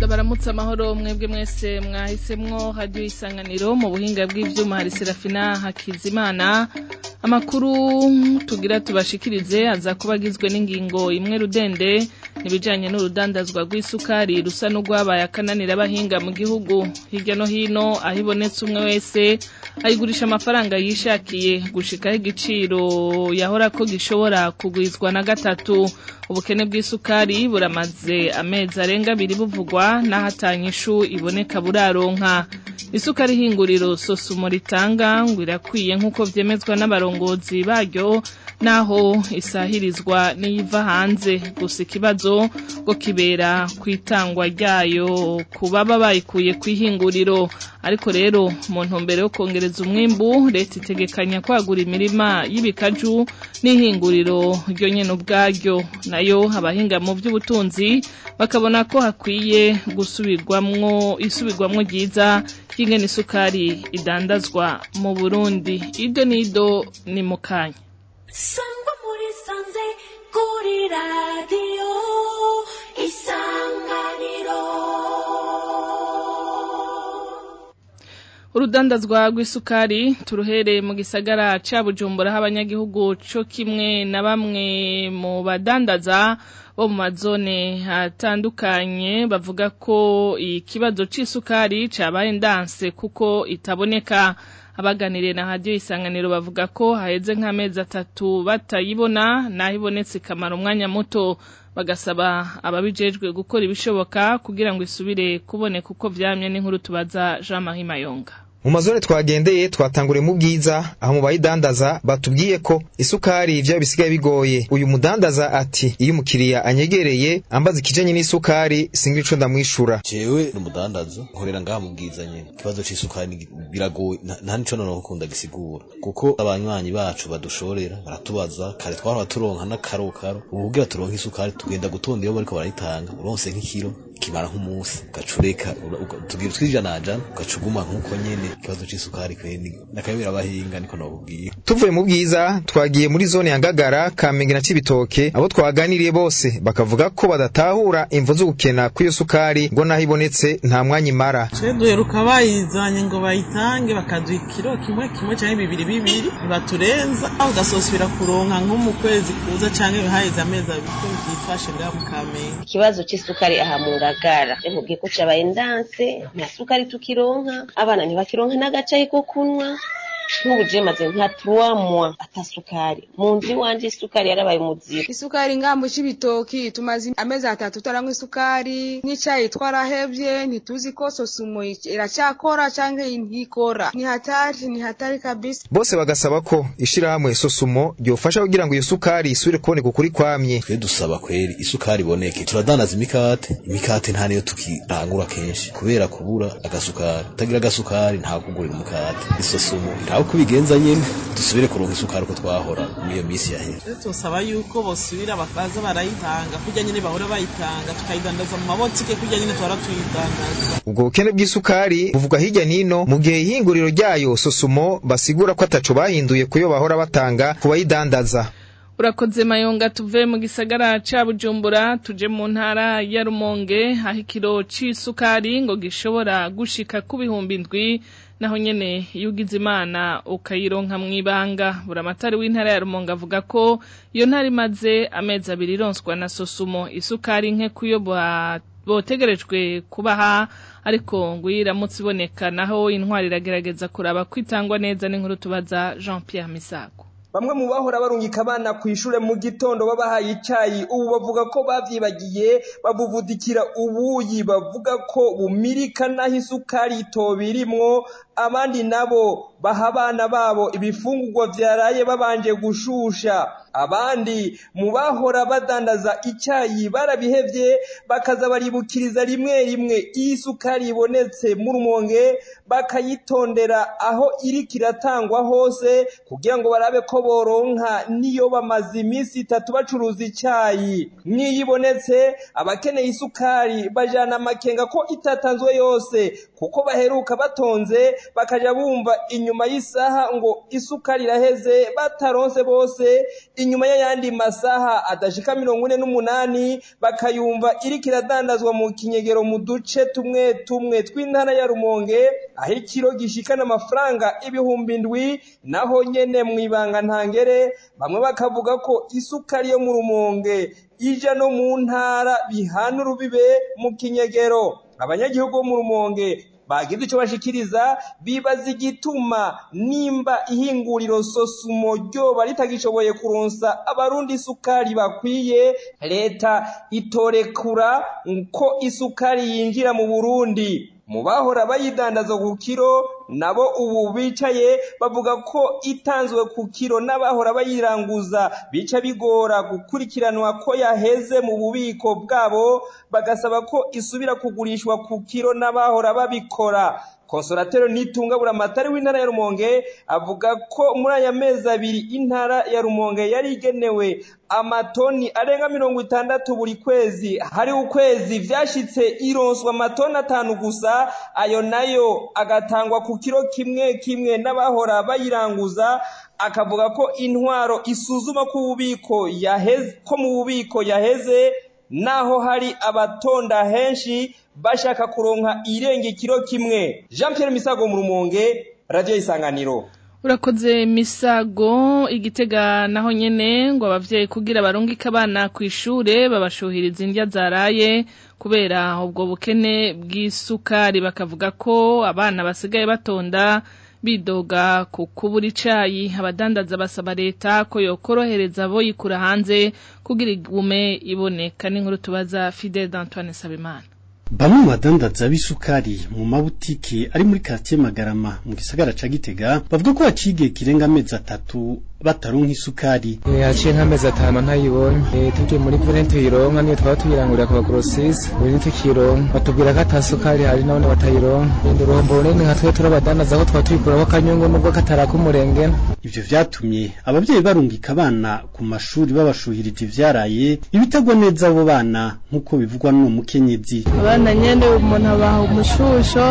turamutse amahoro mwebwe mwese mwahisemwo hadiyo isanganiro mu buhinga bw'ibyuma hari serafina hakizimana amakuru tugira tubashikirize aza kuba agizwe n'ingingo imwe rudende ibijyanye n'urudandazwa rw'isukari rusa n'urwabaye akananira abahinga mu gihugu hirya no hino aho ibonetse umwe wese ayigurisha amafaranga yishakiye gushikaho igiciro yahora ko gishobora kugwizwa na gatatu ubukene bw'isukari buramaze amezi arenga abiri buvugwa n'ahatanye ishu iboneka buraronka isukari ihinguriro sosumura itanga ngo irakwiye nk'uko byemezwa n'abarongozi baryo naho isahirizwa n'iva hanze gusa ikibazo ngo kibera ku itangwa ryayo ku baba bayikuye ku ihinguriro ariko rero mu ntumbero yo kongereza umwimbu leta itegekanya kwagura imirima y'ibikaju n'ihinguriro ryo nyine ubwaryo nayo abahinga mu by'ubutunzi bakabona ko hakwiye gusubirwamwo isubirwamwo ryiza ry'ingene isukari idandazwa mu burundi ibyo n'ido ni mu Sangue, amore, sanze, correrá Dio, urudandazwa rw'isukari turuhereye mu gisagara cya bujumbura aho abanyagihugu cyo kimwe na bamwe mu badandaza bo mu mazone hatandukanye bavuga ko ikibazo cy'isukari cyabaye ndanse kuko itaboneka abaganiriye na radiyo isanganiro bavuga ko haheze nk'amezi atatu batayibona naho ibonetse umwanya muto bagasaba ababijejwe gukora ibishoboka kugira ngo isubire kuboneka uko vyamye n'inkuru tubaza Jean Marie Mayonga mu twagendeye twatanguriye mu bwiza aho mu bayidandaza batubwiye ko isukari ivyo bisigaye bigoye uyu mudandaza ati iyo umukiriya anyegereye ambaza ikijenye n'isukari singa ico ndamwishura jewe ni umudandaza nkorera ngaha mu bwiza nyene ikibazo c'isukari biragoye nta nico noneho ukunda gisigura kuko abanywanyi bacu badushorera baratubaza kare twahora turonka n'akarokaro ubu kugira turonke isukari tugenda gutonda iyo bariko barayitanga uronse nk'ikiro kibara humusi gacureka tugira naja gacuguma nk'uko nyene ikibazo c'isukari kweni nakabira abahinga niko nobubwiye tuvuye mu bwiza twagiye muri zone ya Ngagara Kamenge na Cibitoke abo twaganiriye bose bakavuga ko badatahura imvu zo gukena kw'iyo sukari ngo naho ibonetse nta mwanya imara twe duheruka bayizanye ngo bayitange bakaduha ikiro kimwe kimwe canke bibiri bibiri baturenza ugasosubira kuronka nko mu kwezi kuza canke haheze amezi abiri ko vyifashe ngaho ikibazo c'isukari aha buragara mubwiye ko cabaye ndanse nta sukari tukironka abana ntibakironka n'agacayi ko kunwa nk'ubujemaze nka turuwamwa atasukari mu nzu iwanjye isukari yarabaye umuzigo isukari ingamba cy’ibitoki tumaze amezi atatu tutaranywa isukari n'icayi twarahevye ntituzi ko sosumo iracyakora canke ntikora ni hatari ni hatari kabisa bose bagasaba ko ishirahamwe sosumo ryofasha kugira ngo iyo sukari isubire kuboneka ukuri kwamye twe dusaba kweri isukari iboneke turadandaza imikate imikate nta niyo tukirangura kenshi kubera kubura agasukari utagira agasukari nta kugurira umukate isosumo aho kubigenza nyine dusubire kuronka isukari uko twahora muri iyo minsi yahera tusaba yuko basubira bakaza barayitanga kujya nyine bahora bayitanga tukayidandaza mu mabotike kujya nyine tuhora tuyidandaza ubwo bukene bw'isukari buvugwa hirya n'ino mu gihe ihinguriro ryayo sosumo basigura ko ataco bahinduye kuyo bahora batanga kubayidandaza urakoze mayonga tuve mu gisagara ca bujumbura tuje mu ntara ya rumonge aho ikiro c'isukari ngo gishobora gushika ku bihumbi indwi naho nyene iyo ugize imana ukayironka mu ibanga w'intara ya Rumonga avuga ko iyo ntara imaze amezi abiri ironswa na sosumo isukari nke kuyo botegerejwe kubaha ariko ngo iramutse iboneka naho intwari iragerageza kuraba kwitangwa neza n'inkuru tubaza Jean Pierre Misago Bamwe mu bahora barungika abana ku ishuri mu gitondo babahaye icyayi ubu bavuga ko babyibagiye babuvudikira ubuyi bavuga ko bumirika naho isukari itoba abandi nabo baha abana babo ibifungugwa byaraye babanje gushusha abandi mu bahora badandaza icyayi barabihebye bakaza baribukiriza rimwe rimwe iyi sukari ibonetse mu rumonge bakayitondera aho iri kiratangwa hose kugira ngo barabe ko boronka niyo bamaze iminsi itatu bacuruza icyayi n'iyo ibonetse abakeneye isukari bajyana amakenga ko itatanzwe yose kuko baheruka batonze bakajya bumva inyuma y'isaha ngo isukari iraheze bataronse bose inyuma y'ayandi masaha adashika mirongo ine n'umunani bakayumva iriko iradandazwa mu kinyegero mu duce tumwe tumwe tw'intara ya Rumonge aho ikiro gishikana amafaranga ibihumbi indwi naho nyene ibanga ntangere bamwe bakavuga ko isukari yo mu Rumonge ija no mu ntara bihana urubibe mu kinyegero abanyagihugu bo mu Rumonge bagira icyo bashikiriza bibaza igituma nimba ihinguriro sosumo ryoba ritagishoboye kuronsa abarundi isukari bakwiye leta itorekura ko isukari yinjira mu Burundi mu bahora bayidandaza ku kiro nabo ubu bicaye bavuga ko itanzwe ku kiro n'abahora bayiranguza bica bigora gukurikiranwa ko yaheze mu bubiko bwabo bagasaba ko isubira kugurishwa ku kiro n'abahora babikora Konsorateri Nitunga amatari w'Intara ya Rumonge avuga ko muri aya mezi abiri Intara ya Rumonge yari igenewe amatoni arenga mirongo itandatu buri kwezi hari ukwezi byashyitse ironswa amatoni atanu gusa ayo nayo agatangwa ku kiro kimwe kimwe n'abahora bayiranguza akavuga ko intwaro isuzuma ko ububiko ko mu bubiko yaheze naho hari abatonda henshi bashaka kuronka irengekiro kimwe jean Pierre misago mu rumonge radiyo isanganiro urakoze misago igitega naho nyene ngo abavyeyi kugira barungike abana kw'ishure babashuhiriza indya zaraye kubera ubwo bukene bw'isukari bakavuga ko abana basigaye batonda bidoga ku kubura icyayi abadandaza basaba leta ko yokorohereza abo yikura hanze kugira igume iboneka n'inkuru tubaza Fidel Antoine Sabimana Bamwe badandaza b'isukari mu mabutiki ari muri quartier Magarama mu gisagara ca Gitega bavuga ko hacigiye kirenga amezi atatu bataronka isukari yaciye nk'amezi atanu ntayibonye eh, tugiye muri vene tuyironka niyo twaba tuyirangurira ku bakorosisi vene tukiyironka batubwira ko atasukari hari nabone batayironka ndurombo rene nka twe turabadandaza ko twaba tuyikuraho kanyungu nubwo katari ak'umurenge ivyo vyatumye abavyeyi barungika abana ku mashuri babashuhirije ivyaraye ibitagwa neza abo bana nk'uko bivugwa n'uwo mukenyezi abana nyene umuntu abaha umushusho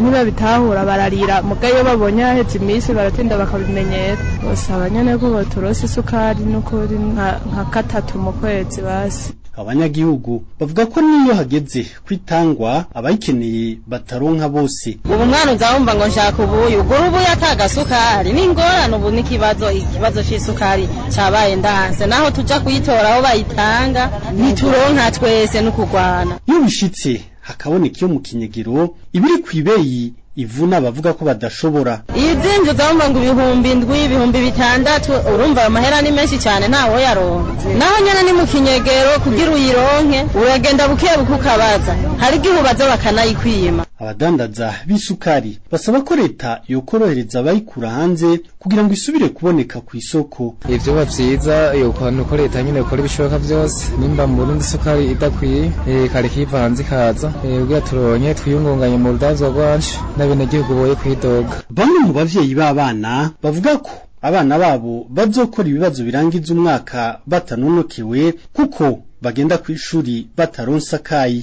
ntibabitahura bararira mugayo babonye haheze iminsi baratinda bakabimenyera bose abanyene cane ko boturosa isukari n'ukuri nka katatu mu kwezi basi abanyagihugu bavuga ko niyo hageze kwitangwa abayikeneye bataronka bose ubu mwana uzahumva ngo nshaka ubuyu gura ubuyu atagasukari ni ingorane ubu n'ikibazo ikibazo cy’isukari cyabaye ndanse naho tuja kuyitora aho bayitanga ntituronka twese n'ukugwana iyo bishitse hakaboneka iyo mu kinyegero ibiri ku ibeyi ivuna bavuga ko badashobora iyo uzinze ugahumbanga ibihumbi ndwi ibihumbi bitandatu urumva amahera mahera ni menshi cyane ntawo yaronze naho nyine ni mu kinyegero kugira uyironke uragenda buke buke ukabaza hari igihe ubaza bakanayikwiyima abadandaza b'isukari basaba ko leta yokorohereza abayikura hanze kugira ngo isubire kuboneka ku isoko ibyo biba byiza nuko leta nyine ikora ibishoboka byose nimba mu burundi isukari idakwiye ikareka eh, iyiva hanze ikaza eh, ubwo turonye twiyungunganye mu rudanzwa rwacu n'abenegihugu boye kwidoga bamwe mu bavyeyi b'abana bavuga ko abana babo bazokora ibibazo birangiza umwaka batanonokewe kuko bagenda kw'ishuri bataronse akayi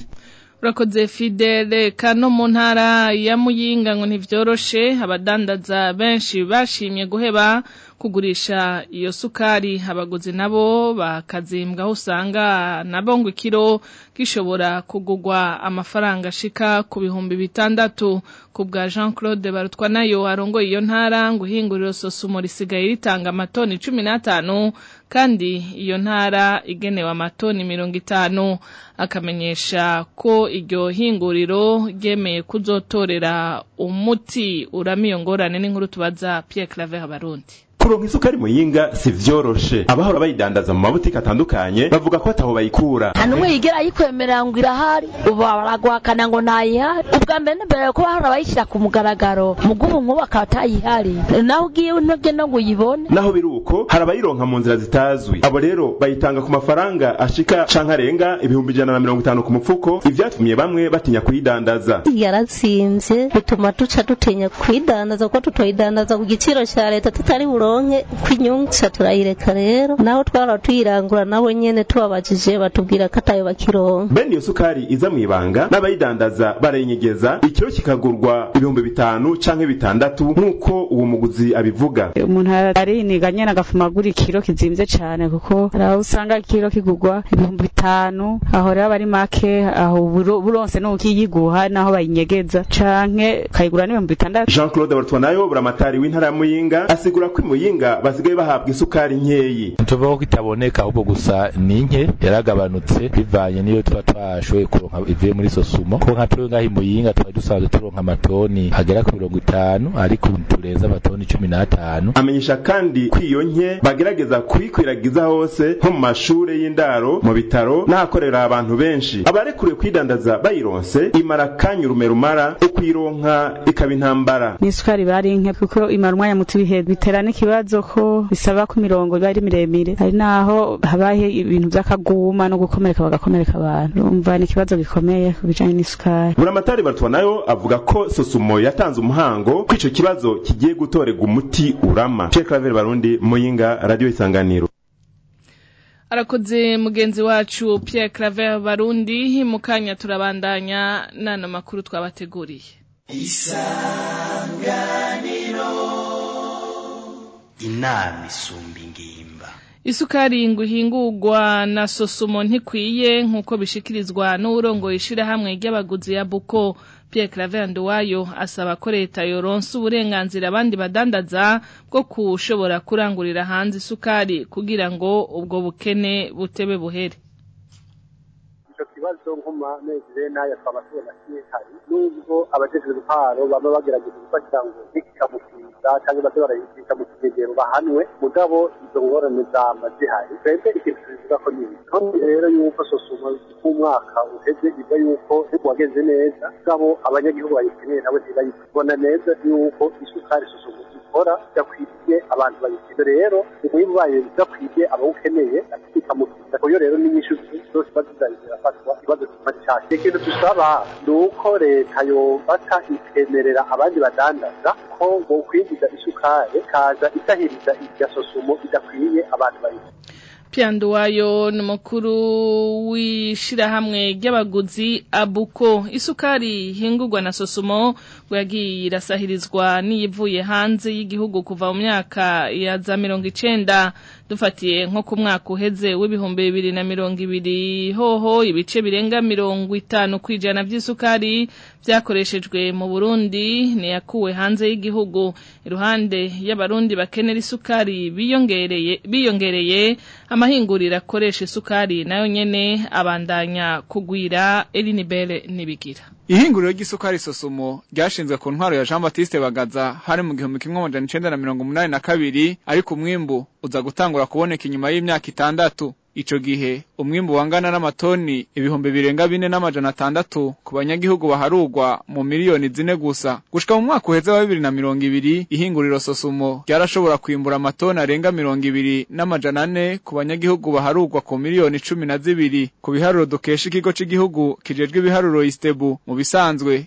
urakoze fidele kano mu ntara ya muyinga ngo ntibyoroshe abadandaza benshi bashimye guheba kugurisha iyo sukari abaguzi nabo bakazimbwa aho usanga nabo ngo ikiro gishobora kugugwa amafaranga ashika ku bihumbi bitandatu ku bwa jean claude barutwa nayo arongoye iyo ntara ngo ihinguriro sosumo risigaye ritanga amatoni cumi n'atanu kandi iyo ntara igenewe amatoni mirongo itanu akamenyesha ko iryo hinguriro ryemeye kuzotorera umuti uramiyongorane n'inkuru tubaza Pierre Claver Abarundi kuronka isukari muyinga si vyoroshe abahora bayidandaza mu mabutiki atandukanye bavuga ko ataho bayikura nta numwe yigera ayikwemera ngo irahari ubu baraguhakana ngo ntayihari ubwa mbere n'imbere ko bahora bayishyira ku mugaragaro mu guha umwubu akaba atayihari naho ugiye untobye no ngo uyibone naho biri uko hari abayironka mu nzira zitazwi abo rero bayitanga ku mafaranga ashika shankarenga ibihumbi ijana na mirongo itanu ku mupfuko ivyatumye bamwe batinya kuyidandaza yaratsinze bituma duca dutinya kuyidandaza kuko tutoyidandaza ku giciro cya leta tutari buronke baronke kwinyungisa turayireka rero naho twara tuyirangura nabo nyene tubabajije batubwira ko atayo bakironka bene iyo sukari iza mwibanga n'abayidandaza barayinyegeza ikiro kikagurwa ibihumbi bitanu canke bitandatu nk'uko uwo muguzi abivuga umuntu ariniga nyene agafuma ikiro kizimvye cane kuko araho usanga ikiro kigurwa ibihumbi bitanu aho rero abari make aho buronse n'ukiyiguha naho bayinyegeza canke kayigura n'ibihumbi bitandatu Jean Claude Bartwanayo buramatari w'intara ya Muyinga asigura ko muyinga basigaye bahabwa isukari nkeyi tuvuga ko ahubwo gusa ni nke yaragabanutse bivanye n'iyo tuba twashoboye kuronka ivuye muri izo sumo ko nka twebwe ngaho i muyinga twari dusanzwe turonka amatoni agera ku mirongo itanu ariko turenze amatoni cumi n'atanu amenyesha kandi ko iyo nke bagerageza kuyikwiragiza hose nko mu mashuri y'indaro mu bitaro n'ahakorera abantu benshi abarekuriwe kwidandaza bayironse imara kanya urumerumara ukuyironka ikaba intambara ni isukari barinke kuko imara umwanya mu bihe biterana ikibazo ibibazo ko bisaba ko imirongo iba ari miremire hari naho habaye ibintu by'akaguma no gukomereka bagakomereka abantu urumva ni ikibazo gikomeye ku bijanye n'isukari buramatari batuwanayo avuga ko sosumo yatanze umuhango ko ico kibazo kigiye gutorega umuti urama Pierre Claver Barundi Muyinga Radio Isanganiro arakoze mugenzi wacu Pierre Claver Barundi mu kanya turabandanya nana makuru twabateguriye isanganiro inama isumba isukari nguhingurwa na sosumo ntikwiye nk'uko bishikirizwa n'uwurongoye ishirahamwe ry'abaguzi ya buko Pierre Claver Nduwayo asaba ko leta yoronsa uburenganzira abandi badandaza bwo kushobora kurangurira hanze isukari kugira ngo ubwo bukene butebe buhere ibibazo nk'amezi n'aya abaturage asirikari nubwo abajejwe intwaro baba bagerageza gufasha ngo bikamukiza cyangwa baze barayizika mu kigegero bahanwe mugabo izo ngorane zama zihari twebwe ikintu tubivuga ko nyine kandi rero yuko sosoma k'umwaka uheze iva yuko wagenze neza mugabo abanyagihugu bayikeneye nabo ntibayibona neza yuko isukari sosoma bakora bidakwiriye abantu bayikiza rero ubuyi bubaye bidakwiriye abawukeneye atikamutisa kuyo rero n'inyishu zose bazizaye zirafatwa ikibazo kiba cyane ikintu dusaba ni uko leta yobaka ikemerera abandi badandaza ko bokwinjiza isukari kaza itahiriza irya sosumo idakwiye abantu bayikiza Piyanduwayo ni umukuru w'ishyirahamwe ry'abaguzi abuko isukari ihingurwa na sosumo ngo yagiye irasahirizwa n'iyivuye hanze y'igihugu kuva mu myaka ya za mirongo icenda dufatiye nko ku mwaka uheze w'ibihumbi bibiri na mirongo ibiri hoho ibice birenga mirongo itanu ku by'isukari byakoreshejwe mu burundi niyakuwe hanze y'igihugu iruhande y'abarundi bakenera isukari biyongereye amahinguriro akoresha isukari nayo nyene abandanya kugwira elinibere nibigira ihinguriro ry'isukari sosumo ryashinzwe ku ntwaro ya Jean Baptiste Bagaza hari mu gihumbi kimwe amajana icenda na mirongo umunani na kabiri ariko umwimbu uza gutangura kuboneka inyuma y'imyaka itandatu Ico gihe umwimbu wangana n'amatoni ibihumbi birenga bine n'amajana atandatu ku banyagihugu baharurwa mu miliyoni zine gusa. Gushika mu mwaka uheze wa bibiri na mirongo ibiri ihinguriro sosumo ryarashobora kwimbura amatoni arenga mirongo ibiri n'amajana ane ku banyagihugu baharurwa ku miliyoni cumi na zibiri ku biharuro dukesha ikigo c'igihugu kijejwe ibiharuro istebu mu bisanzwe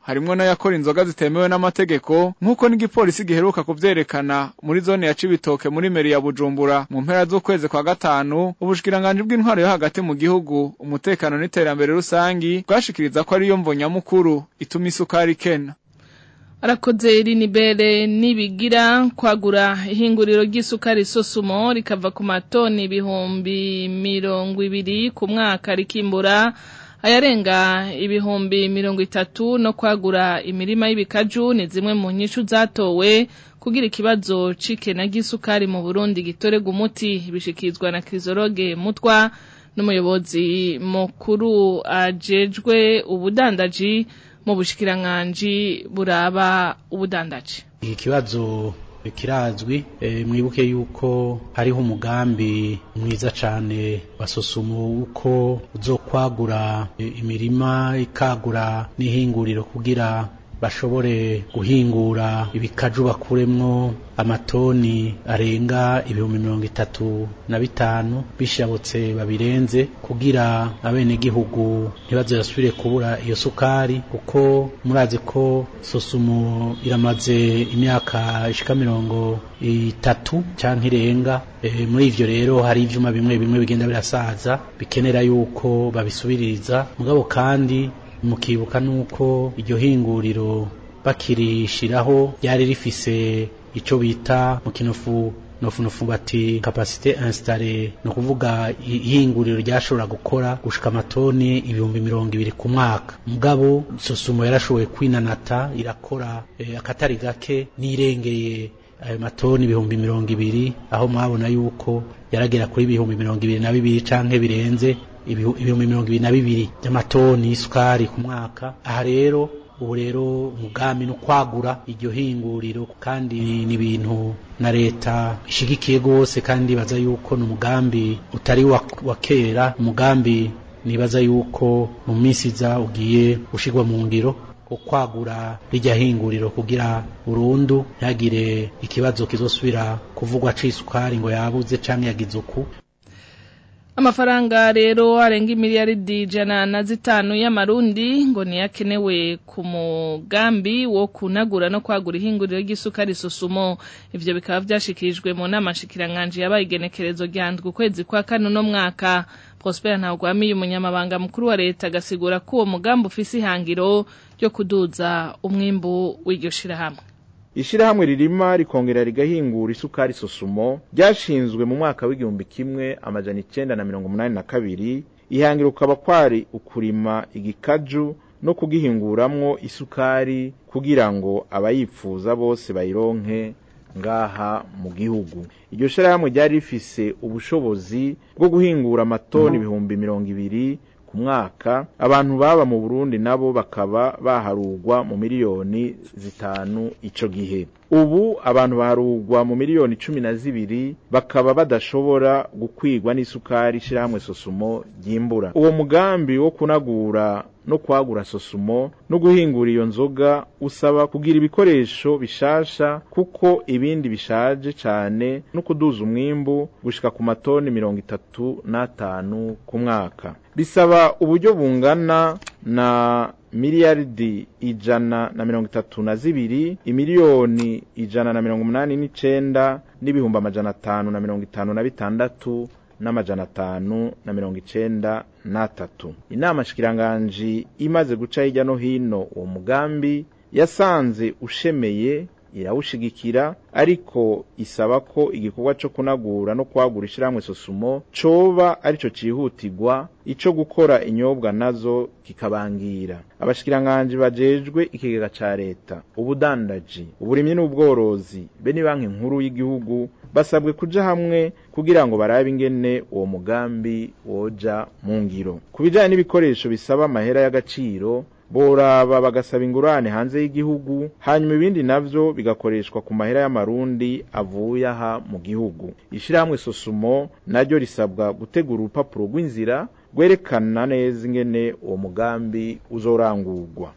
harimo n'ayakora inzoga zitemewe n'amategeko nk'uko n'igipolisi giheruka kubyerekana muri zone ya Cibitoke muri meri ya Bujumbura mu mpera z'ukwezi kwa gatanu ubushikiranganje bw'intwaro yo hagati mu gihugu umutekano n'iterambere rusange bwashikiriza ko ariyo nyamukuru ituma isukari ikena arakoze irinibere n'ibigira kwagura ihinguriro ry'isukari sosumo rikava ku matoni ibihumbi mirongo ibiri ku mwaka rikimbura ayarenga ibihumbi mirongo itatu no kwagura imirima y'ibikaju ni zimwe mu nyishu zatowe kugira ikibazo na gisukari mu Burundi gitorega umuti bishikizwa na Krizoroge Mutwa n'umuyobozi mukuru ajejwe ubudandaji mu bushikiranganji buraba ubudandaji ikibazo kirazwi e, mwibuke yuko hariho umugambi mwiza cyane basosumu sosumu uko uzokwagura e, imirima ikagura n'ihinguriro kugira bashobore guhingura ibikaju bakuremwo amatoni arenga ibihumbi mirongo itatu na bitanu bishabutse babirenze kugira abenegihugu ntibaze kubura iyo sukari kuko murazi ko sosumu iramaze imyaka ishika mirongo itatu canke irenga e, muri ivyo rero hari ivyuma bimwe bimwe bigenda birasaza bikenera yuko babisubiriza mugabo kandi mukibuka nuko iryo hinguriro bakirishiraho ryari rifise icyo bita mu kinofu nofunofu bati kapasite instale ni ukuvuga ihinguriro ryashobora gukora gushika amatoni ibihumbi mirongo ibiri ku mwaka mugabo sosumo yarashoboye kwinanata irakora e, akatari gake nirengeye ayo matoni ibihumbi mirongo ibiri aho mwabona yuko yaragera kuri ibihumbi mirongo ibiri na bibiri canke birenze ibihumbi mirongo ibiri na bibiri by'amatoni y'isukari ku mwaka aha rero ubu rero umugambi ni kwagura iryo hinguriro kandi ni ibintu na leta ishyigikiye rwose kandi ibaza yuko ni umugambi utari wa kera umugambi nibaza yuko mu minsi iza ugiye ushyirwa mu ngiro ukwagura rijya hinguriro kugira burundu ntihagire ikibazo kizosubira kuvugwa c'isukari ngo yabuze canke yagize uku amafaranga rero arenga imiliyaridi ijana na zitanu y'amarundi ngo niyakenewe ku mugambi wo kunagura no kwagura ihinguriro ry'isukari susumo ibyo bikaba vyashikirijwe mu nama nshikiranganji yabaye igenekerezo ryandwi ukwezi kwa kane uno mwaka Prosper Ntagwamiye umunyamabanga mukuru wa leta agasigura ko uwo mugambi ufise ihangiro ryo kuduza umwimbu w'iryo shirahamwe ishyirahamwe ririma rikongera rigahingura isukari sosumo ryashinzwe mu mwaka w'igihumbi kimwe amajana icyenda na mirongo umunani na kabiri ihangiro ukaba kwari ukurima igikaju no kugihinguramwo isukari kugira ngo abayifuza bose bayironke ngaha mu gihugu iryo shirahamwe ryari rifise ubushobozi bwo guhingura amatoni mhm. ibihumbi mirongo ibiri ku mwaka abantu baba mu Burundi nabo bakaba baharugwa mu miliyoni zitanu icyo gihe ubu abantu barugwa mu miliyoni cumi na zibiri bakaba badashobora gukwigwa n'isukari ishyirahamwe sosumo ry'imbura uwo mugambi wo kunagura no kwagura sosumo no guhingura iyo nzoga usaba kugira ibikoresho bishasha kuko ibindi bishaje cyane no kuduza umwimbu gushika ku matoni mirongo itatu n'atanu ku mwaka bisaba uburyo bungana na miliyaridi ijana na mirongo itatu na zibiri imiliyoni ijana na mirongo umunani n’icenda n'ibihumbi amajana atanu na mirongo itanu na bitandatu n'amajana atanu na mirongo icyenda n'atatu inama nshikiranganji imaze guca hirya no hino uwo mugambi yasanze ushemeye irawushigikira ariko isaba ko igikorwa cyo kunagura no kwagura ishyirahamwe sosumo coba arico cihutirwa ico gukora inyobwa nazo kikabangira abashikiranganje bajejwe ikigega ca leta ubudandaji uburimyi n'ubworozi be ni banki nkuru y'igihugu basabwe kuja hamwe kugira ngo barabe ingene uwo mugambi woja mu ngiro ku bijanye n'ibikoresho bisaba amahera y'agaciro boraba bagasaba ingurane hanze y'igihugu hanyuma ibindi navyo bigakoreshwa ku mahera y'amarundi avuye aha mu gihugu ishyirahamwe sosumo naryo risabwa gutegura urupapuro rw'inzira rwerekana neza ingene uwo mugambi uzorangurwa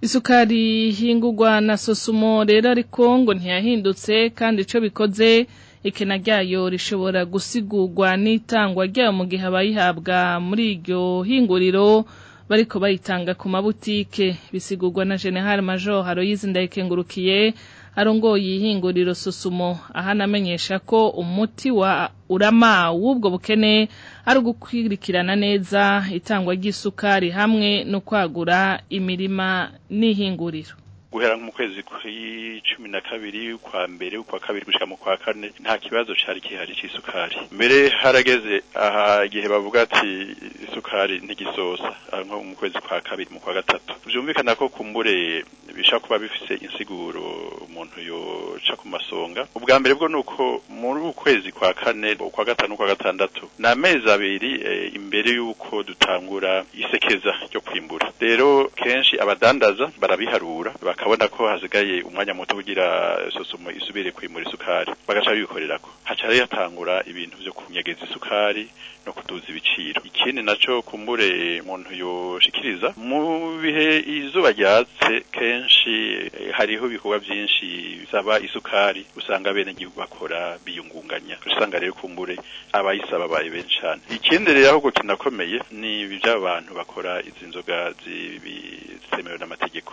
isukari hingugwa na sosumo rero ariko ngo ntiyahindutse kandi icyo bikoze ikena ryayo rishobora gusigurwa n'itangwa ryayo mu gihe abayihabwa muri iryo hinguriro bariko bayitanga ku mabutike bisigugwa na General Major Aloyizi Ndayikengurukiye arongoye ihinguriro Susumo namenyesha ko umuti wa urama w'ubwo bukene ari ugukwirikirana neza itangwa ry'isukari hamwe no kwagura imirima n'ihinguriro guhera mu kwezi kw'icumi na kabiri kwa mbere kwa kabiri gushika mu kwa kane nta kibazo cyari kihari cy'isukari mbere harageze aha igihe bavuga ati isukari ntigisosa nko mu kwezi kwa kabiri mu kwa gatatu byumvikana ko kumbure bisha kuba bifise insiguro umuntu yoca ku masonga ubwa mbere bwo nuko muri kwezi kwa kane kwa gatanu kwa gatandatu ni amezi abiri eh, imbere yuko dutangura isekeza ryo kwimbura rero kenshi abadandaza barabiharura baka ukabona ko hasigaye umwanya muto ugira sosomo isubire kwimura isukari bagaca bikorera ko haca rero hatangura ibintu byo kunyegeza isukari no kutuza ibiciro ikindi naco kumbure umuntu yoshikiriza mu bihe izuba ryatse kenshi eh, hariho ibikorwa byinshi bisaba isukari usanga bene gihugu bakora biyungunganya usanga rero kumbure abayisaba babaye benshi cyane ikindi rero aho gukinakomeye ni iby'abantu bakora izi nzoga zitemewe n'amategeko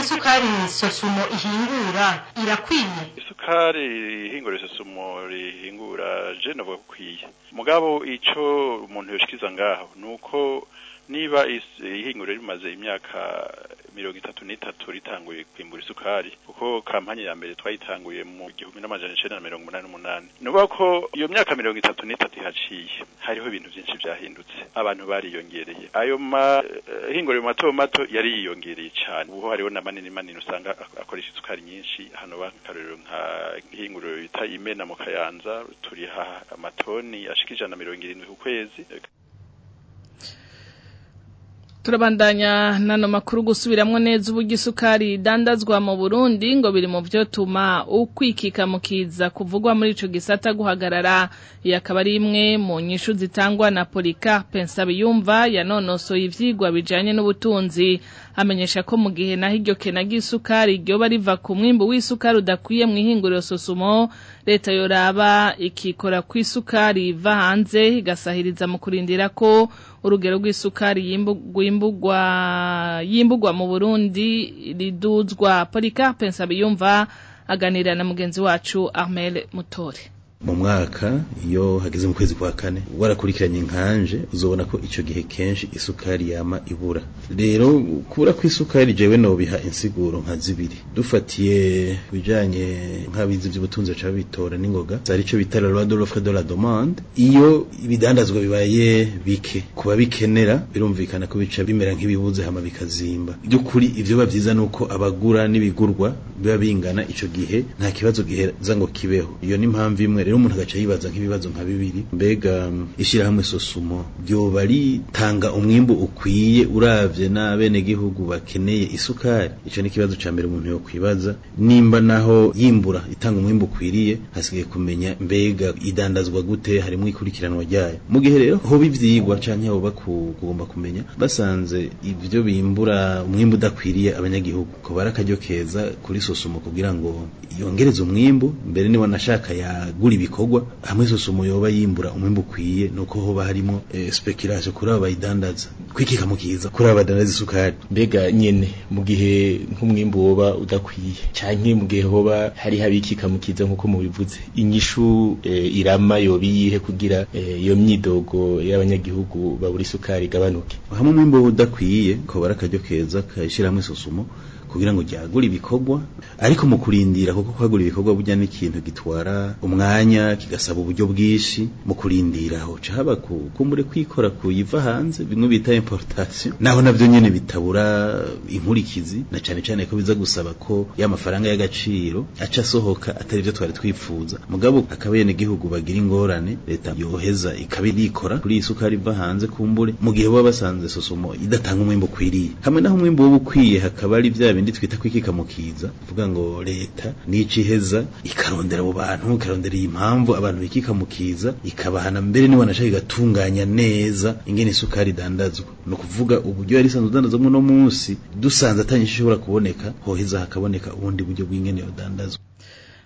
isukari isosumo ihingura irakwiye isukari ihingura isosumo rihingura je navuga kukwiye mugabo ico umuntu yoshikiza ngaho nuko niba ihinguriro rimaze imyaka mirongo itatu n'itatu ritanguye kwimbura isukari kuko kampanye ya mbere twayitanguye mu gihumbi n'amajana icenda na mirongo umunani n'umunani ni ko iyo myaka mirongo itatu n'itatu ihaciye hariho ibintu byinshi byahindutse abantu bariyongereye ayo mahinguriro eh, mato mato yari yiyongereye cyane ubu hariho na manini manini usanga akoresha isukari nyinshi hano bakarero nka nk'ihinguriro bita imena mu kayanza turiha amatoni ashika ijana na mirongo irindwi ku kwezi turabandanya nano makuru gusubiramo neza uburyo isukari idandazwa mu burundi ngo biri mu byo tuma ukwikika mu kuvugwa muri ico gisata guhagarara iyi akaba imwe mu nyishu zitangwa na polika pensabiyumva yanonosoye ivyigwa bijanye n'ubutunzi amenyesha ko mu gihe naho iryo kena ry'isukari ryoba riva ku mwimbu w'isukari udakwiye mu ihinguriro sosumo leta yoraba ikikora ku isukari iva hanze igasahiriza mu kurindira ko urugero rw'isukari yimbugwa mu burundi riduzwa polikape nsabiyumva aganira na mugenzi wacu Armel Mutore mu mwaka iyo hageze mu kwezi kwa kane warakurikiranye nkanje uzobona ko icyo gihe kenshi isukari yama ibura rero kubura kw'isukari jewe nobiha insiguro nka zibiri dufatiye bijanye nk'abizi by'ubutunzi ca bitora n'ingoga zari cyo bita la de de la demande iyo ibidandazwa bibaye bike kuba bikenera birumvikana ko bica bimera nk'ibibuze hama bikazimba by'ukuri ivyo bavyiza nuko abagura n'ibigurwa biba bingana ico gihe nta kibazo gihe ngo kibeho iyo ni impamvu imwe rero umuntu agaca yibaza nk'ibibazo nka bibiri mbega um, ishyirahamwe sosumo ryoba ritanga umwimbu ukwiye urabye n'abenegihugu bakeneye isukari icyo ni ikibazo cya mbere umuntu yokwibaza nimba naho yimbura itanga umwimbu ukwiriye hasigaye kumenya mbega idandazwa gute harimwo ikurikiranwa ryayo mu gihe rero hoba ivyigwa canke hoba kugomba kumenya basanze ibyo bimbura umwimbu udakwiriye abanyagihugu ko barakajyo keza kuri sosumo kugira ngo yongereze umwimbu mbere niba nashaka yagura bikorwa hamwe sosomo yoba yimbura umwimbu ukwiye nuko hoba harimo eh, speculation kuri aba bayidandaza kwikika mukiza kuri aba badandaza isukari mbega nyene mu gihe nk'umwimbu woba udakwiye canke mu gihe hoba hari habikika mukiza nkuko mubivuze inyishu eh, irama yoba yihe kugira eh, myidogo y'abanyagihugu babura isukari igabanuke hamwe umwimbu udakwiye ko barakajyo keza kashira hamwe kugira ngo ryagure ibikorwa ariko mu kurindira kuko kwagura ibikorwa burya n'ikintu gitwara umwanya kigasaba uburyo bwinshi mu kurindira hoca haba kukumbure kwikora kuyiva hanze bimwe bita importation naho navyo nyene bitabura inkurikizi na cyane cane ko biza gusaba ko ya mafaranga y'agaciro aca asohoka atari ibyo twari twifuza mugabo akabene gihugu bagira ingorane leta yoheza ikabirikora kuri isukari iva hanze kumbure mu gihe baba basanze sosomo idatanga umwimbo ukwiriye hamwe naho umwimbo uba ukwiye hakaba ari bya bindi twita kwikikamukiza uvuga ngo leta nici iheza ikarondera abo bantu ikarondera iyi mpamvu abantu bikikamukiza ikabahana mbere niba nashaka igatunganya neza ingene isukari idandazwa ni ukuvuga uburyo yari isanzwe udandazamo uno munsi dusanze atanyinshi ishobora kuboneka hoheza hakaboneka ubundi buryo bw'ingene yodandazwa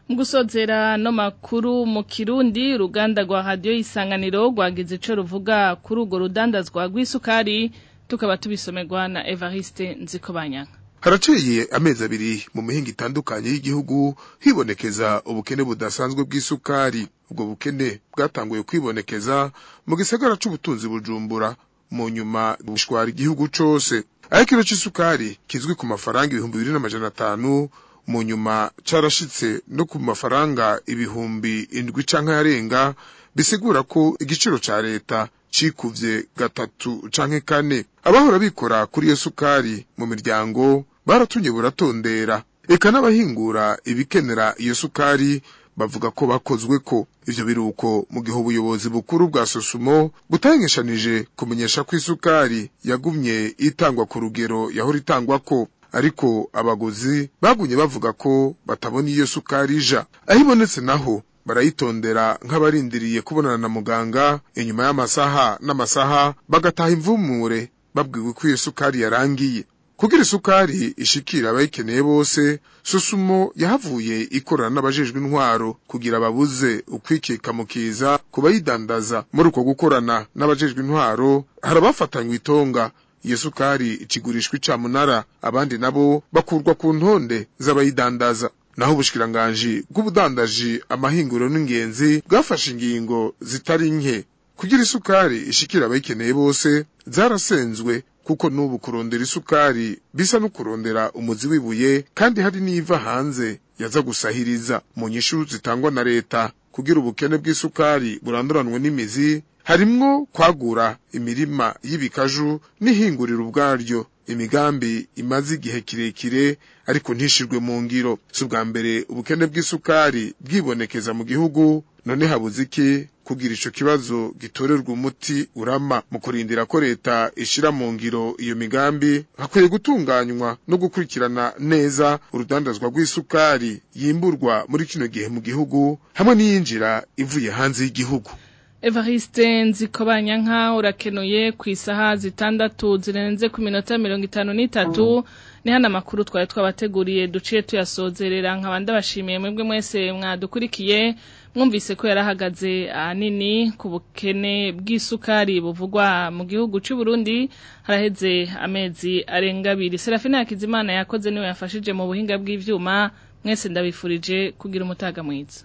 Mgusozera no makuru mu Kirundi uruganda rwa radio yisanganiro rwagize icyo ruvuga kuri ugo rudandazwa rw'isukari tukaba tubisomerwa na Evariste Nzikobanyanga haraciye amezi abiri mu mihinga itandukanye y'igihugu hibonekeza ubukene budasanzwe bw'isukari ubwo bukene bwatanguye kwibonekeza mu gisagara c'ubutunzi bujumbura mu nyuma bushwara igihugu cose aho ikiro c'isukari kizwi ku mafaranga ibihumbi bibiri n'amajana atanu mu nyuma carashitse no ku mafaranga ibihumbi indwi canke yarenga bisigura ko igiciro ca leta cikuvye gatatu canke kane abahora bikora kuri iyo sukari mu miryango baratumye buratondera reka n'abahingura ibikenera iyo sukari bavuga ko bakozwe ko ivyo biruko mu gihe ubuyobozi bukuru bwa Sosumo butahenyeshanije kumenyesha ko isukari yagumye itangwa ku rugero yahora itangwa ko ariko abaguzi bagumye bavuga ko batabona iyo sukari ija aho naho barayitondera nk'abarindiriye kubonana na muganga inyuma y'amasaha n'amasaha bagataha imvumure babwiwe ko iyo sukari yarangiye kugira isukari ishikira abayikeneye bose susumo yahavuye ikorana n'abajejwe intwaro kugira babuze ukwikeka mu kiza kubayidandaza muri uko gukorana n'abajejwe intwaro harabafatanywe itonga iyo sukari ikigurishwa icamunara abandi nabo bakurwa ku ntonde z'abayidandaza naho ubushikiranganje bw'ubudandaji amahinguriro n'ingenzi bwafashe ingingo zitari nke kugira isukari ishikira abayikeneye bose zarasenzwe kuko n'ubu kurondera isukari bisa no kurondera umuzi w'ibuye kandi hari n'iva hanze yaza gusahiriza mu nyishyu zitangwa na leta kugira ubukene bw'isukari buranduranwe n'imizi harimwo kwagura imirima y'ibikaju n’ihingurira ubwaryo imigambi imaze igihe kirekire ariko ntishirwe mu ngiro si ubwa mbere ubukene bw'isukari bwibonekeza mu gihugu none habuze iki kugira icyo kibazo gitorerwa umuti urama mu kurindira ko leta ishyira mu ngiro iyo migambi hakwiye gutunganywa no gukurikirana neza urudandazwa rw'isukari yimburwa muri kino gihe mu gihugu hamwe n'iyinjira ivuye hanze y'igihugu Evariste nzikobanya nka urakenuye ku isaha zitandatu zirenze ku minota mirongo itanu n'itatu ni hano amakuru twari twabateguriye duciye tuyasozerera nkabandi abashimiye mwebwe mwese mwadukurikiye mwumvise ko yarahagaze anini ku bukene bw'isukari buvugwa mu gihugu cy'u Burundi haraheze amezi arenga abiri Serafina Hakizimana yakoze niwe yafashije mu buhinga bw'ivyuma mwese ndabifurije kugira umutaga mwiza